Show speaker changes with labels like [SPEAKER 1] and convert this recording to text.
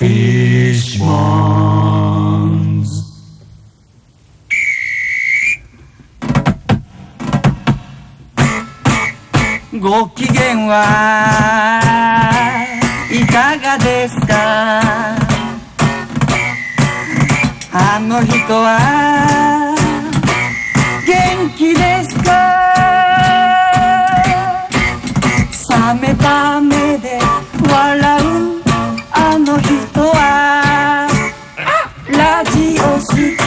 [SPEAKER 1] Fishbones.
[SPEAKER 2] ご機嫌はいかがですかあの人は元気ですか冷めた目で oh, sweet